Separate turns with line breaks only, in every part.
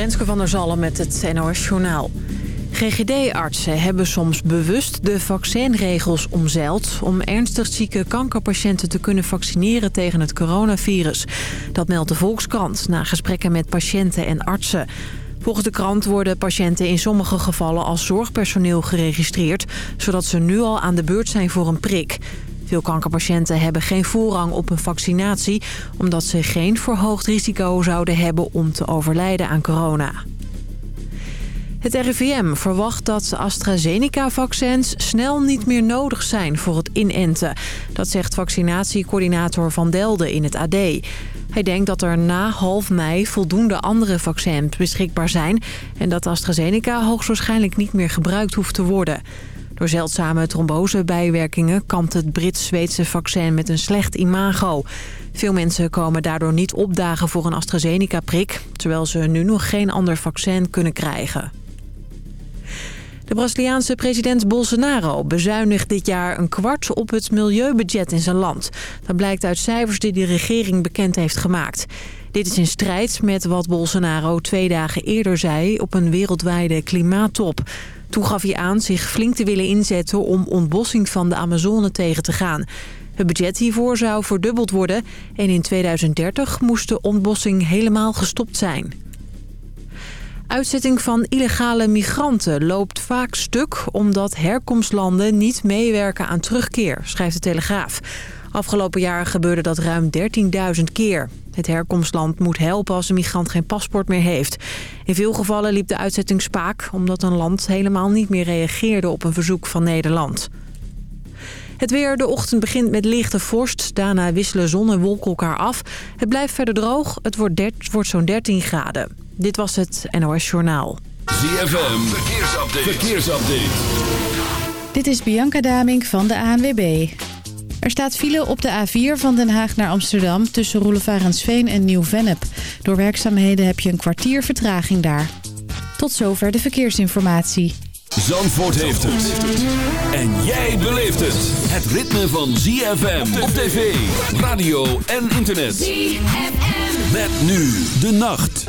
Renske van der Zallen met het NOS Journaal. GGD-artsen hebben soms bewust de vaccinregels omzeild... om ernstig zieke kankerpatiënten te kunnen vaccineren tegen het coronavirus. Dat meldt de Volkskrant na gesprekken met patiënten en artsen. Volgens de krant worden patiënten in sommige gevallen als zorgpersoneel geregistreerd... zodat ze nu al aan de beurt zijn voor een prik. Veel kankerpatiënten hebben geen voorrang op een vaccinatie... omdat ze geen verhoogd risico zouden hebben om te overlijden aan corona. Het RIVM verwacht dat AstraZeneca-vaccins snel niet meer nodig zijn voor het inenten. Dat zegt vaccinatiecoördinator Van Delden in het AD. Hij denkt dat er na half mei voldoende andere vaccins beschikbaar zijn... en dat AstraZeneca hoogstwaarschijnlijk niet meer gebruikt hoeft te worden. Door zeldzame trombosebijwerkingen kampt het Brits-Zweedse vaccin met een slecht imago. Veel mensen komen daardoor niet opdagen voor een AstraZeneca-prik... terwijl ze nu nog geen ander vaccin kunnen krijgen. De Braziliaanse president Bolsonaro bezuinigt dit jaar een kwart op het milieubudget in zijn land. Dat blijkt uit cijfers die de regering bekend heeft gemaakt. Dit is in strijd met wat Bolsonaro twee dagen eerder zei op een wereldwijde klimaattop. Toen gaf hij aan zich flink te willen inzetten om ontbossing van de Amazone tegen te gaan. Het budget hiervoor zou verdubbeld worden en in 2030 moest de ontbossing helemaal gestopt zijn. Uitzetting van illegale migranten loopt vaak stuk... omdat herkomstlanden niet meewerken aan terugkeer, schrijft de Telegraaf. Afgelopen jaar gebeurde dat ruim 13.000 keer. Het herkomstland moet helpen als een migrant geen paspoort meer heeft. In veel gevallen liep de uitzetting spaak... omdat een land helemaal niet meer reageerde op een verzoek van Nederland. Het weer, de ochtend begint met lichte vorst. Daarna wisselen zon en wolken elkaar af. Het blijft verder droog. Het wordt, wordt zo'n 13 graden. Dit was het NOS Journaal.
ZFM, verkeersupdate. verkeersupdate.
Dit is Bianca Daming van de ANWB. Er staat file op de A4 van Den Haag naar Amsterdam... tussen Roelevarensveen en Nieuw-Vennep. Door werkzaamheden heb je een kwartier vertraging daar. Tot zover de verkeersinformatie.
Zandvoort heeft het. En jij beleeft het. Het ritme van ZFM op tv, radio en internet. ZFM. Met nu de nacht.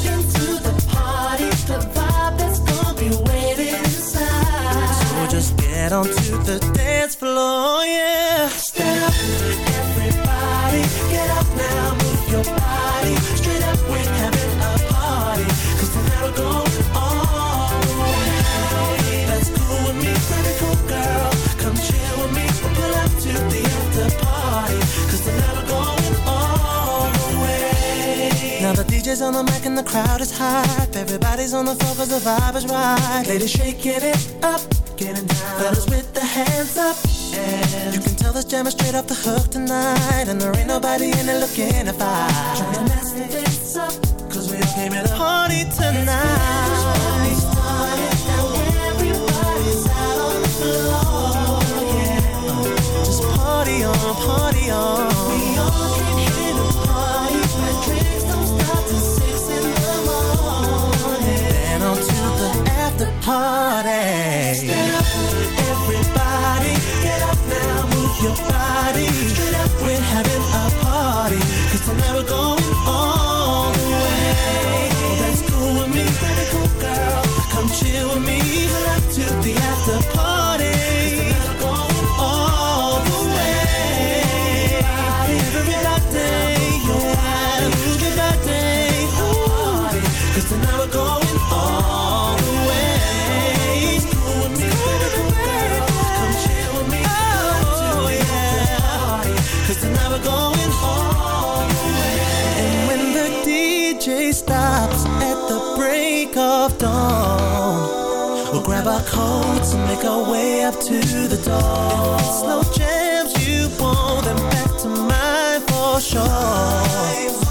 Get onto the dance floor, yeah. Stand up, everybody, get up now, move your body. Straight up, we're having a party, cause tonight we're going all the way. That's cool with me, pretty cool girl. Come chill with me, we'll pull up to the after party, cause tonight we're going all the way. Now the DJ's on the mic and the crowd is hype. Everybody's on the floor cause the vibe is right. Ladies shaking it up getting down. Fellas with the hands up. And you can tell this jam is straight off the hook tonight. And there ain't nobody in it looking to fight. Trying to mess this up. Cause we all came here to party tonight. everybody's out on the floor. Yeah. Just party on, party on. We all party. your body. Straight up, we're having a party. Cause tonight we're going all the way. Oh, that's cool with me, pretty cool girl. Come chill with me. Pull up to the after party.
make our way up to the door. Slow jams, you pull them back to mine for sure.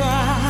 cry.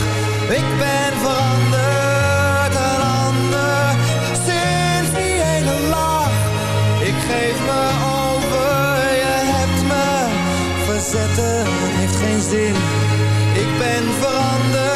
Ik ben veranderd, een ander, sinds die ene lach. Ik geef me over, je hebt me verzetten, heeft geen zin. Ik ben veranderd.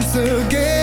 once again.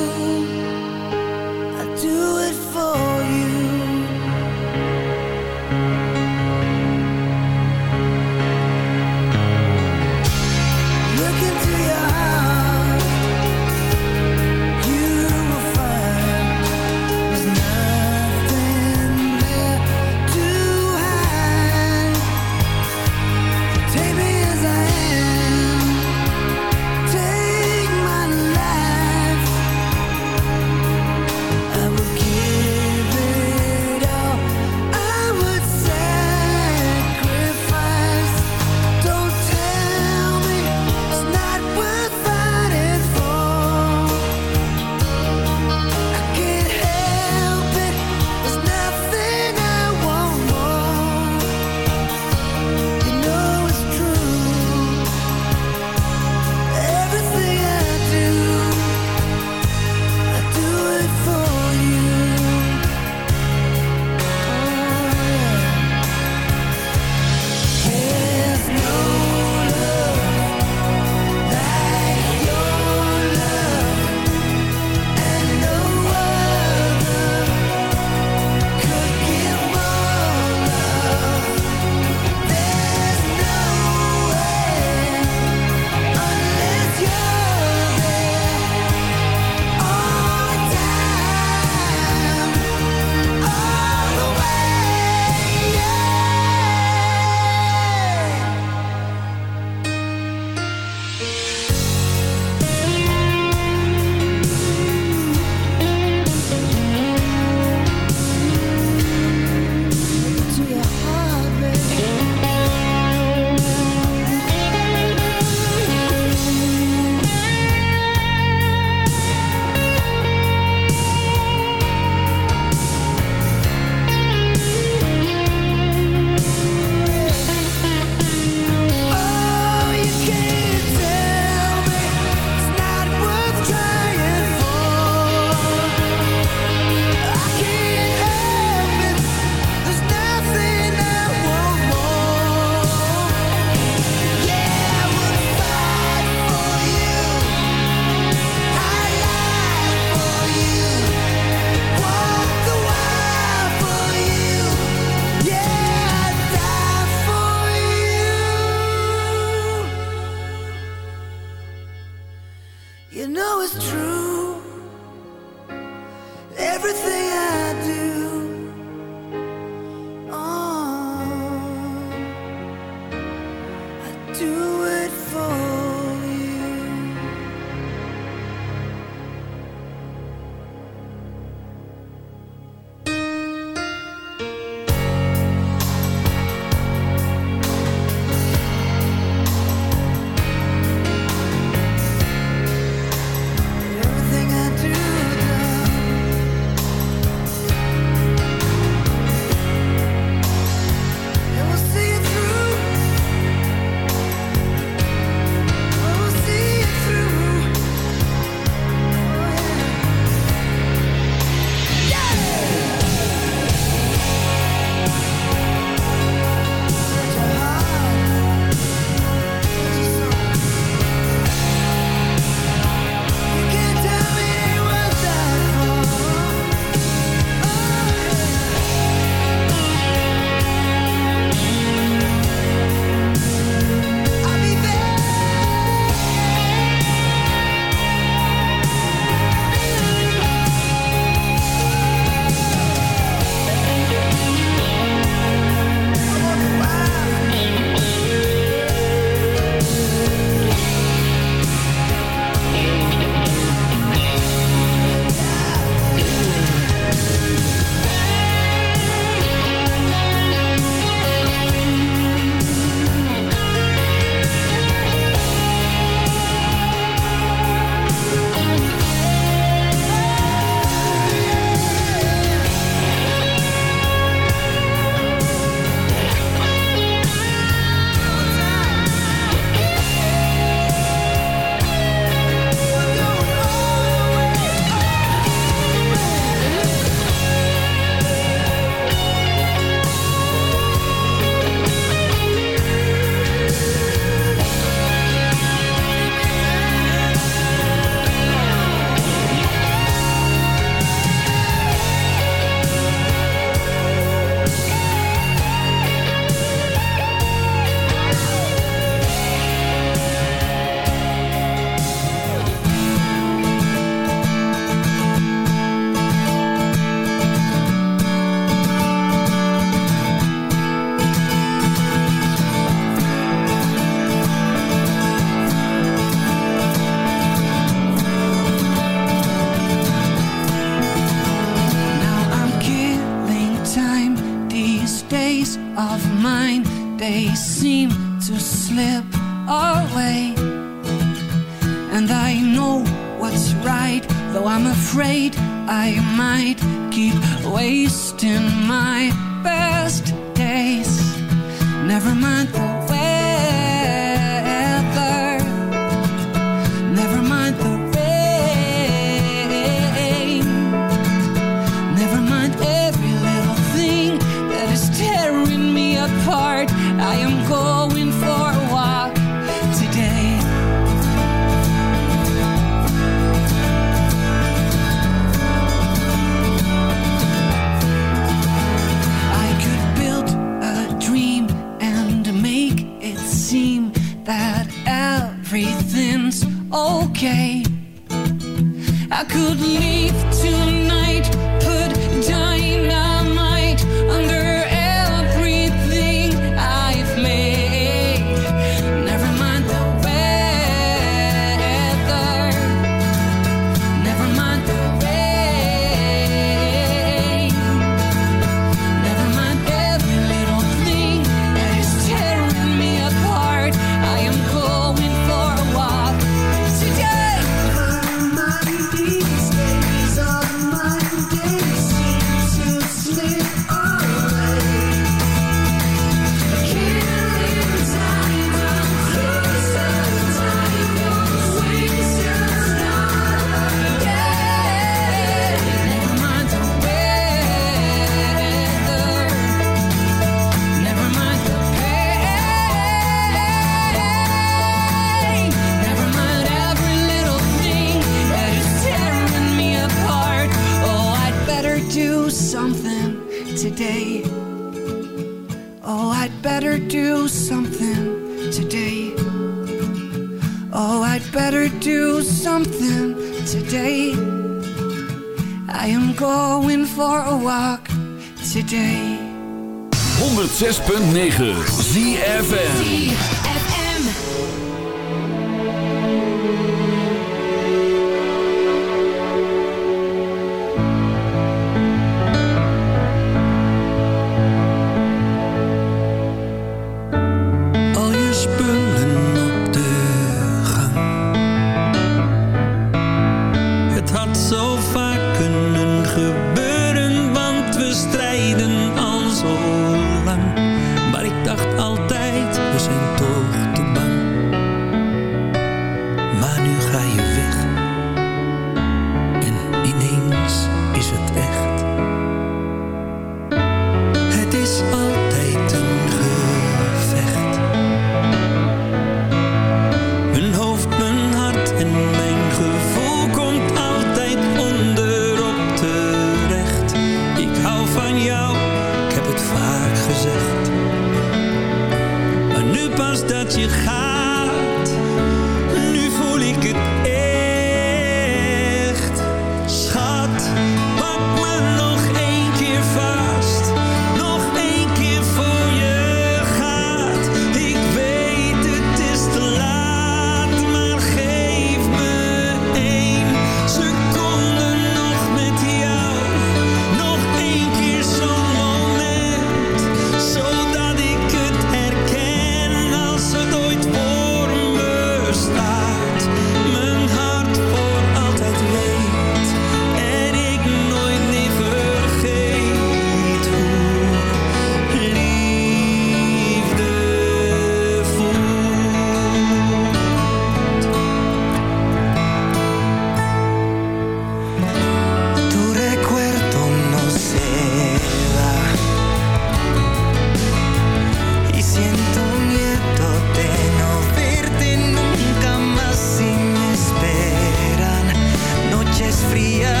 Yeah.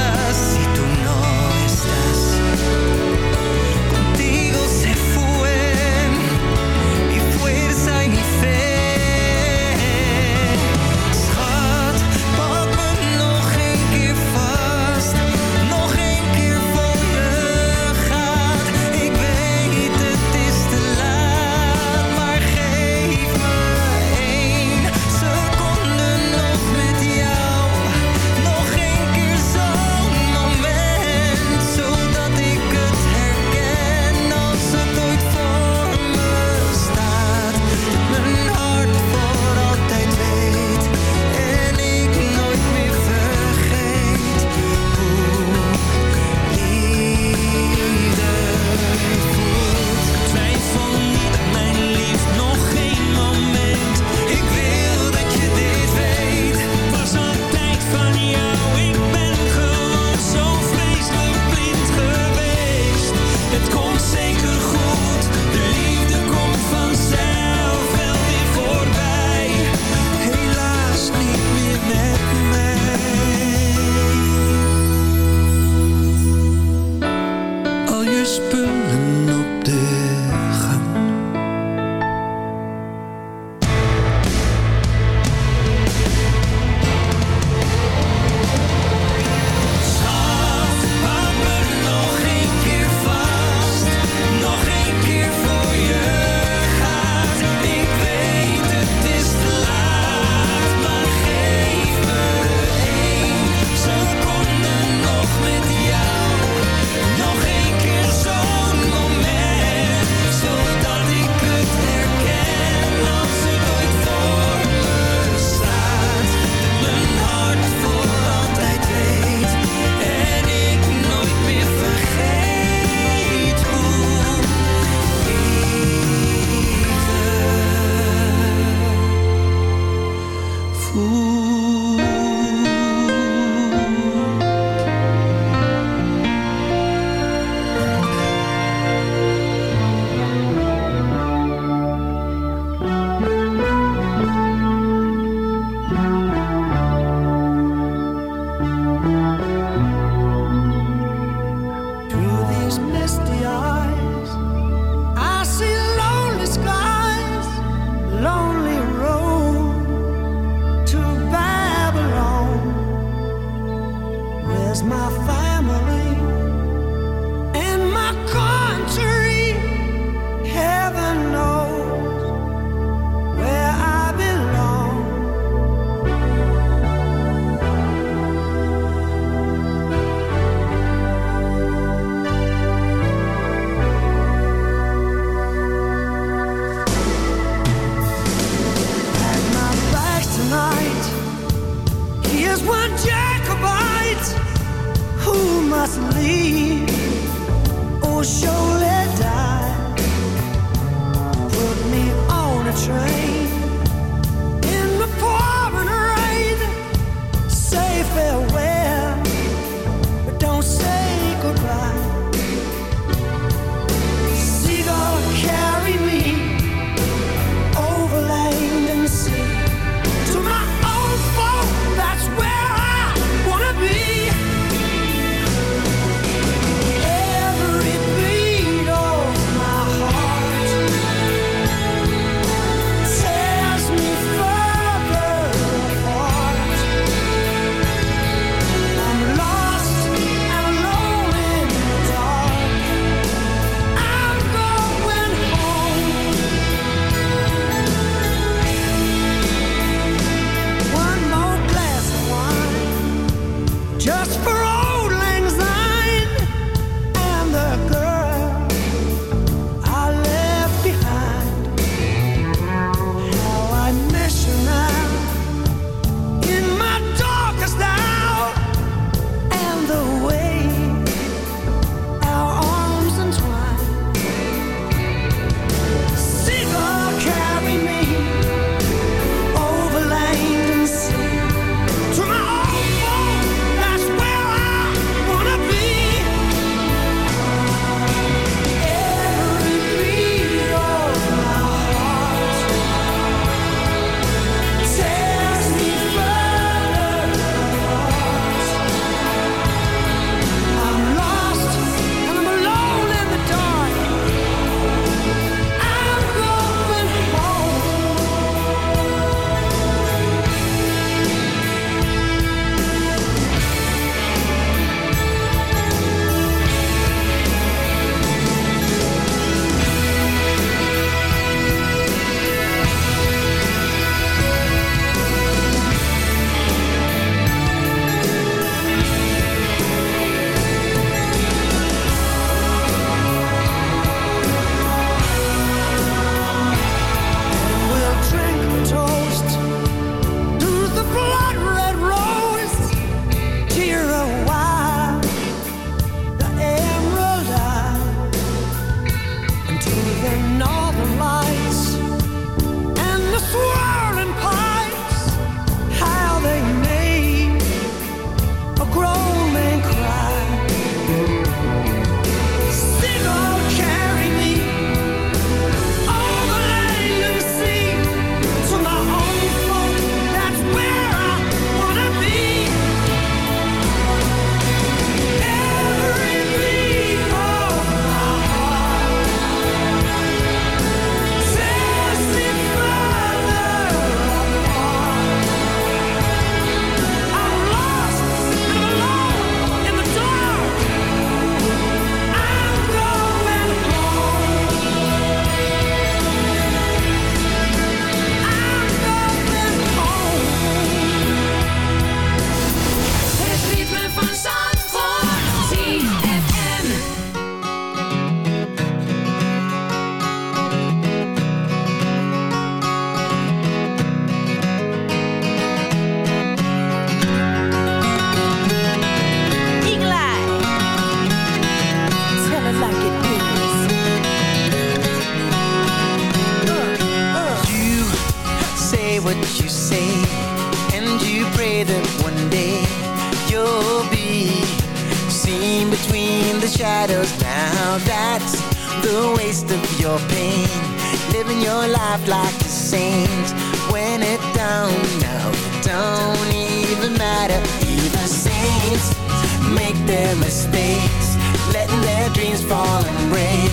their mistakes, letting their dreams fall and break.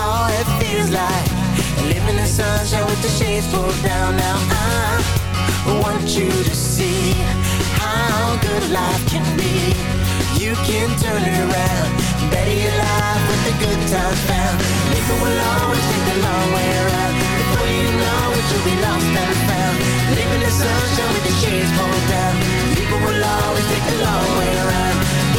All it feels like living in sunshine with the shades pulled down. Now I want you to see how good life can be. You can turn it around, better your life with the good times found. People will always take the long way around. Before you know it, you'll be lost and found. Living in sunshine with the shades pulled down. People will always take the long way around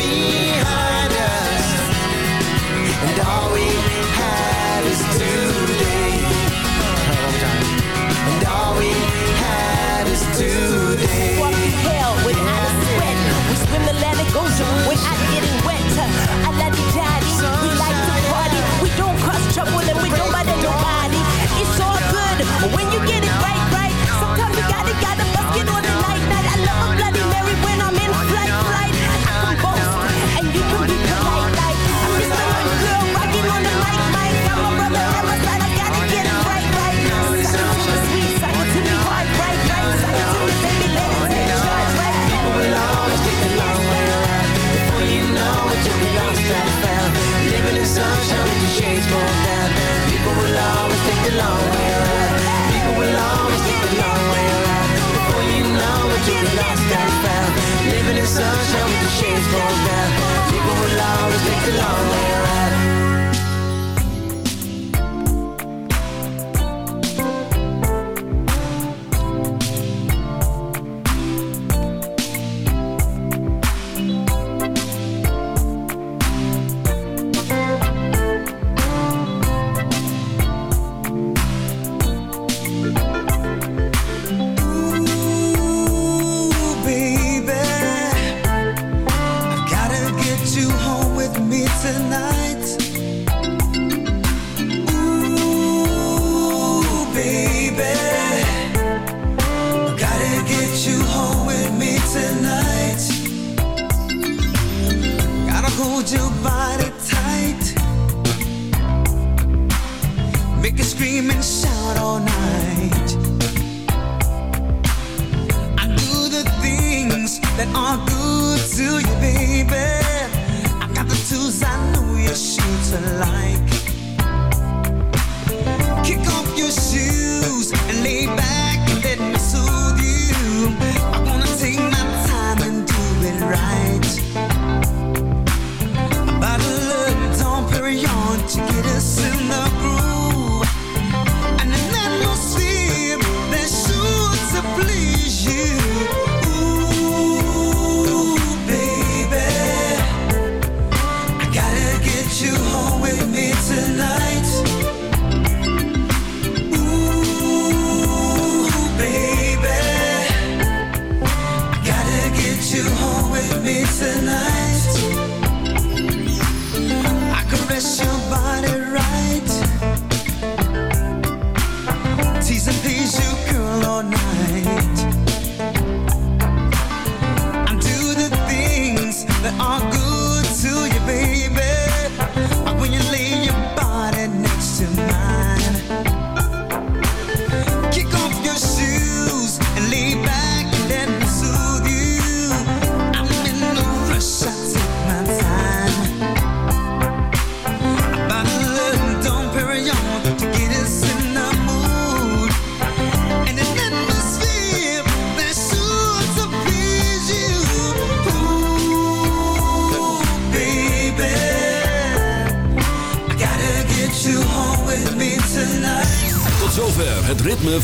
fim.